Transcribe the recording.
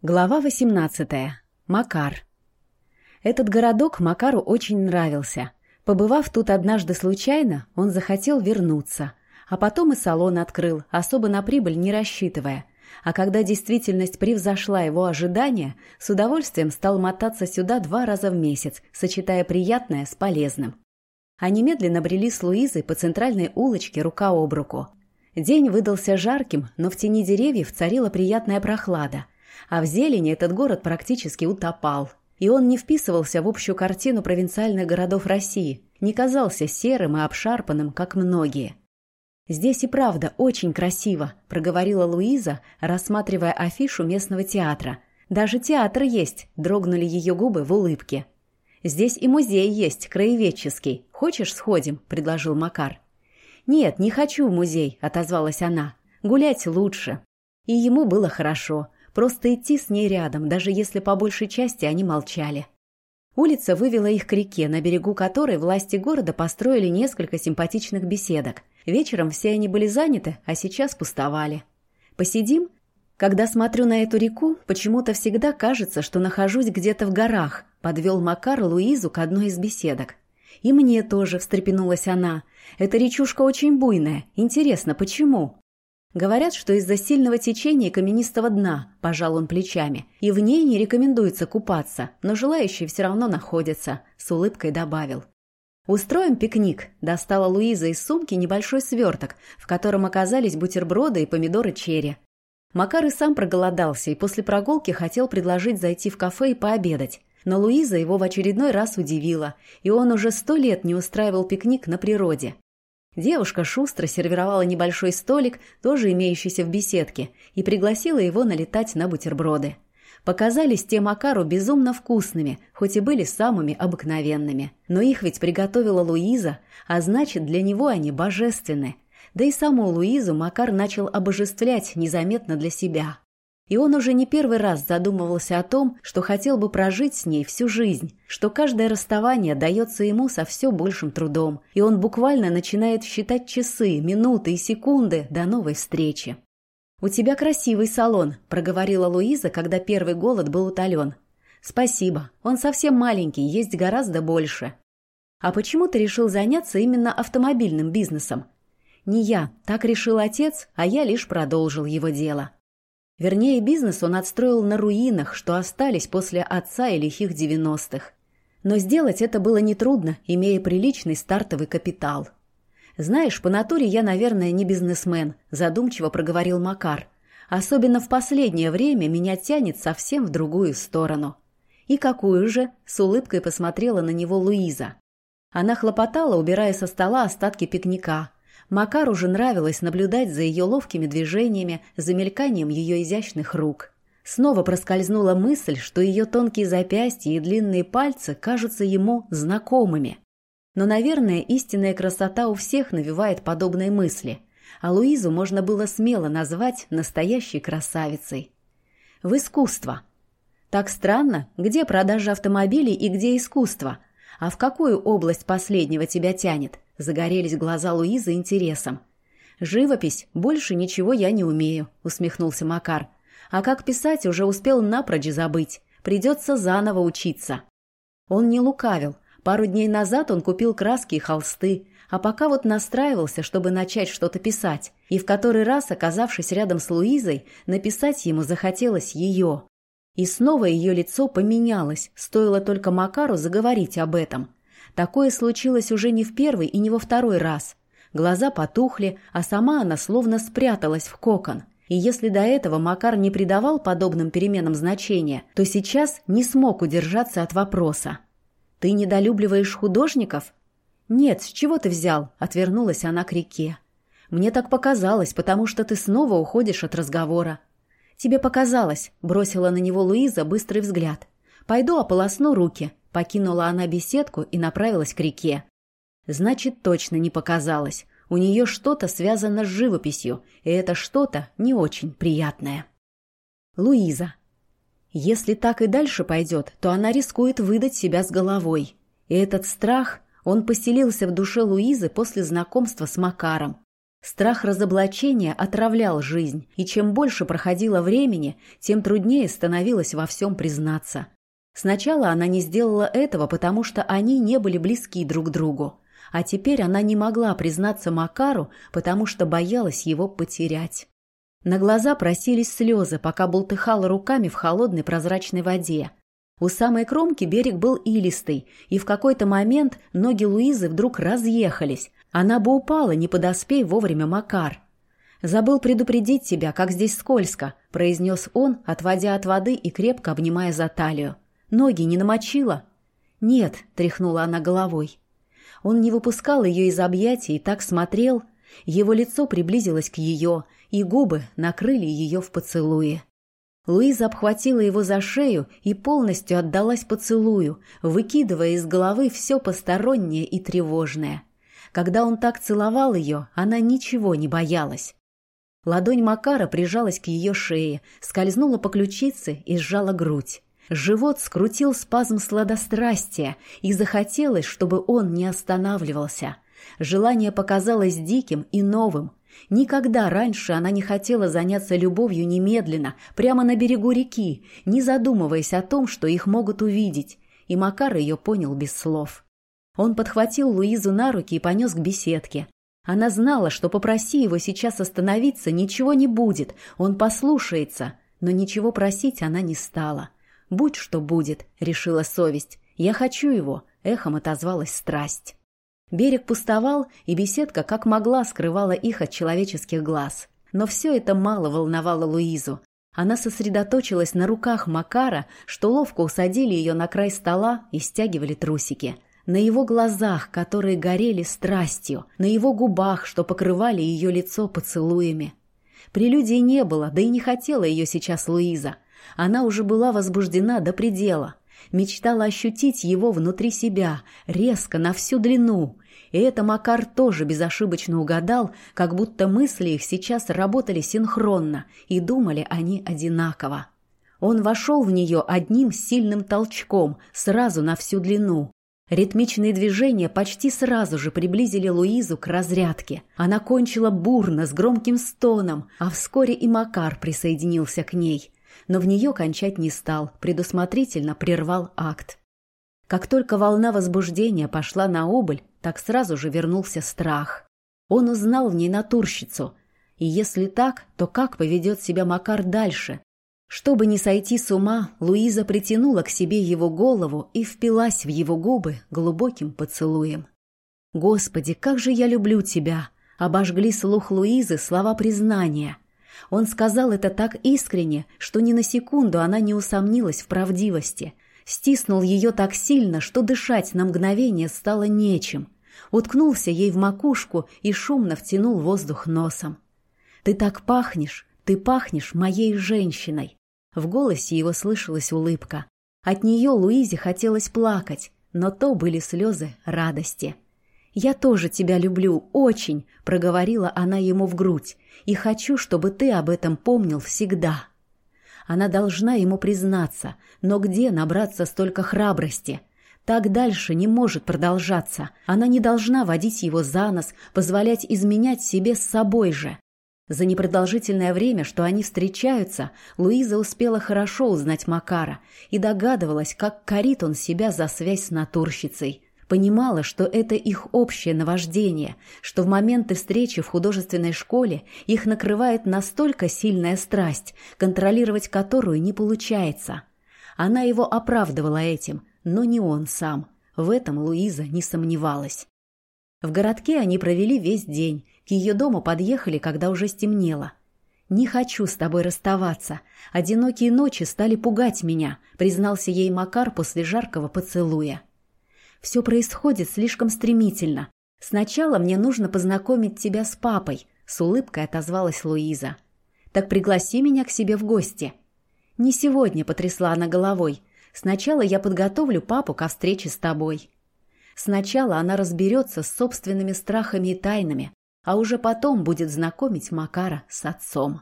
Глава 18. Макар. Этот городок Макару очень нравился. Побывав тут однажды случайно, он захотел вернуться. А потом и салон открыл, особо на прибыль не рассчитывая. А когда действительность превзошла его ожидания, с удовольствием стал мотаться сюда два раза в месяц, сочетая приятное с полезным. Они медленно брели с Луизой по центральной улочке рука об руку. День выдался жарким, но в тени деревьев царила приятная прохлада – а в зелени этот город практически утопал. И он не вписывался в общую картину провинциальных городов России, не казался серым и обшарпанным, как многие. «Здесь и правда очень красиво», – проговорила Луиза, рассматривая афишу местного театра. «Даже театр есть», – дрогнули ее губы в улыбке. «Здесь и музей есть, краеведческий. Хочешь, сходим?» – предложил Макар. «Нет, не хочу в музей», – отозвалась она. «Гулять лучше». И ему было хорошо. Просто идти с ней рядом, даже если по большей части они молчали. Улица вывела их к реке, на берегу которой власти города построили несколько симпатичных беседок. Вечером все они были заняты, а сейчас пустовали. «Посидим?» Когда смотрю на эту реку, почему-то всегда кажется, что нахожусь где-то в горах, подвел Макар Луизу к одной из беседок. И мне тоже, встрепенулась она. Эта речушка очень буйная. Интересно, почему? Говорят, что из-за сильного течения каменистого дна, пожал он плечами, и в ней не рекомендуется купаться, но желающие все равно находятся, с улыбкой добавил. «Устроим пикник», – достала Луиза из сумки небольшой сверток, в котором оказались бутерброды и помидоры черри. Макар и сам проголодался и после прогулки хотел предложить зайти в кафе и пообедать. Но Луиза его в очередной раз удивила, и он уже сто лет не устраивал пикник на природе. Девушка шустро сервировала небольшой столик, тоже имеющийся в беседке, и пригласила его налетать на бутерброды. Показались те Макару безумно вкусными, хоть и были самыми обыкновенными. Но их ведь приготовила Луиза, а значит, для него они божественны. Да и саму Луизу Макар начал обожествлять незаметно для себя. И он уже не первый раз задумывался о том, что хотел бы прожить с ней всю жизнь, что каждое расставание дается ему со все большим трудом, и он буквально начинает считать часы, минуты и секунды до новой встречи. «У тебя красивый салон», – проговорила Луиза, когда первый голод был утолен. «Спасибо. Он совсем маленький, есть гораздо больше». «А почему ты решил заняться именно автомобильным бизнесом?» «Не я. Так решил отец, а я лишь продолжил его дело». Вернее, бизнес он отстроил на руинах, что остались после отца и лихих девяностых. Но сделать это было нетрудно, имея приличный стартовый капитал. «Знаешь, по натуре я, наверное, не бизнесмен», – задумчиво проговорил Макар. «Особенно в последнее время меня тянет совсем в другую сторону». «И какую же?» – с улыбкой посмотрела на него Луиза. Она хлопотала, убирая со стола остатки пикника – Макару же нравилось наблюдать за ее ловкими движениями, за мельканием ее изящных рук. Снова проскользнула мысль, что ее тонкие запястья и длинные пальцы кажутся ему знакомыми. Но, наверное, истинная красота у всех навевает подобные мысли, а Луизу можно было смело назвать настоящей красавицей. В искусство. Так странно, где продажа автомобилей и где искусство, а в какую область последнего тебя тянет – Загорелись глаза Луизы интересом. «Живопись, больше ничего я не умею», — усмехнулся Макар. «А как писать, уже успел напрочь забыть. Придется заново учиться». Он не лукавил. Пару дней назад он купил краски и холсты, а пока вот настраивался, чтобы начать что-то писать, и в который раз, оказавшись рядом с Луизой, написать ему захотелось ее. И снова ее лицо поменялось, стоило только Макару заговорить об этом. Такое случилось уже не в первый и не во второй раз. Глаза потухли, а сама она словно спряталась в кокон. И если до этого Макар не придавал подобным переменам значения, то сейчас не смог удержаться от вопроса. «Ты недолюбливаешь художников?» «Нет, с чего ты взял?» – отвернулась она к реке. «Мне так показалось, потому что ты снова уходишь от разговора». «Тебе показалось», – бросила на него Луиза быстрый взгляд. «Пойду ополосну руки. Покинула она беседку и направилась к реке. Значит, точно не показалось. У нее что-то связано с живописью, и это что-то не очень приятное. Луиза. Если так и дальше пойдет, то она рискует выдать себя с головой. И этот страх, он поселился в душе Луизы после знакомства с Макаром. Страх разоблачения отравлял жизнь, и чем больше проходило времени, тем труднее становилось во всем признаться. Сначала она не сделала этого, потому что они не были близки друг другу. А теперь она не могла признаться Макару, потому что боялась его потерять. На глаза просились слезы, пока бултыхала руками в холодной прозрачной воде. У самой кромки берег был илистый, и в какой-то момент ноги Луизы вдруг разъехались. Она бы упала, не подоспей вовремя Макар. «Забыл предупредить тебя, как здесь скользко», — произнес он, отводя от воды и крепко обнимая за талию. «Ноги не намочила?» «Нет», — тряхнула она головой. Он не выпускал ее из объятий и так смотрел. Его лицо приблизилось к ее, и губы накрыли ее в поцелуе. Луиза обхватила его за шею и полностью отдалась поцелую, выкидывая из головы все постороннее и тревожное. Когда он так целовал ее, она ничего не боялась. Ладонь Макара прижалась к ее шее, скользнула по ключице и сжала грудь. Живот скрутил спазм сладострастия, и захотелось, чтобы он не останавливался. Желание показалось диким и новым. Никогда раньше она не хотела заняться любовью немедленно, прямо на берегу реки, не задумываясь о том, что их могут увидеть. И Макар ее понял без слов. Он подхватил Луизу на руки и понес к беседке. Она знала, что попроси его сейчас остановиться, ничего не будет, он послушается, но ничего просить она не стала. «Будь что будет», — решила совесть. «Я хочу его», — эхом отозвалась страсть. Берег пустовал, и беседка как могла скрывала их от человеческих глаз. Но все это мало волновало Луизу. Она сосредоточилась на руках Макара, что ловко усадили ее на край стола и стягивали трусики. На его глазах, которые горели страстью, на его губах, что покрывали ее лицо поцелуями. Прелюдии не было, да и не хотела ее сейчас Луиза. Она уже была возбуждена до предела. Мечтала ощутить его внутри себя, резко, на всю длину. И это Макар тоже безошибочно угадал, как будто мысли их сейчас работали синхронно, и думали они одинаково. Он вошел в нее одним сильным толчком, сразу на всю длину. Ритмичные движения почти сразу же приблизили Луизу к разрядке. Она кончила бурно, с громким стоном, а вскоре и Макар присоединился к ней но в нее кончать не стал, предусмотрительно прервал акт. Как только волна возбуждения пошла на убыль, так сразу же вернулся страх. Он узнал в ней натурщицу. И если так, то как поведет себя Макар дальше? Чтобы не сойти с ума, Луиза притянула к себе его голову и впилась в его губы глубоким поцелуем. «Господи, как же я люблю тебя!» Обожгли слух Луизы слова признания – он сказал это так искренне, что ни на секунду она не усомнилась в правдивости. Стиснул ее так сильно, что дышать на мгновение стало нечем. Уткнулся ей в макушку и шумно втянул воздух носом. «Ты так пахнешь, ты пахнешь моей женщиной!» В голосе его слышалась улыбка. От нее Луизе хотелось плакать, но то были слезы радости. «Я тоже тебя люблю, очень», — проговорила она ему в грудь, «и хочу, чтобы ты об этом помнил всегда». Она должна ему признаться, но где набраться столько храбрости? Так дальше не может продолжаться. Она не должна водить его за нос, позволять изменять себе с собой же. За непродолжительное время, что они встречаются, Луиза успела хорошо узнать Макара и догадывалась, как корит он себя за связь с натурщицей – Понимала, что это их общее наваждение, что в моменты встречи в художественной школе их накрывает настолько сильная страсть, контролировать которую не получается. Она его оправдывала этим, но не он сам. В этом Луиза не сомневалась. В городке они провели весь день. К ее дому подъехали, когда уже стемнело. «Не хочу с тобой расставаться. Одинокие ночи стали пугать меня», признался ей Макар после жаркого поцелуя. Все происходит слишком стремительно. Сначала мне нужно познакомить тебя с папой», — с улыбкой отозвалась Луиза. «Так пригласи меня к себе в гости». «Не сегодня», — потрясла она головой. «Сначала я подготовлю папу ко встрече с тобой». Сначала она разберется с собственными страхами и тайнами, а уже потом будет знакомить Макара с отцом.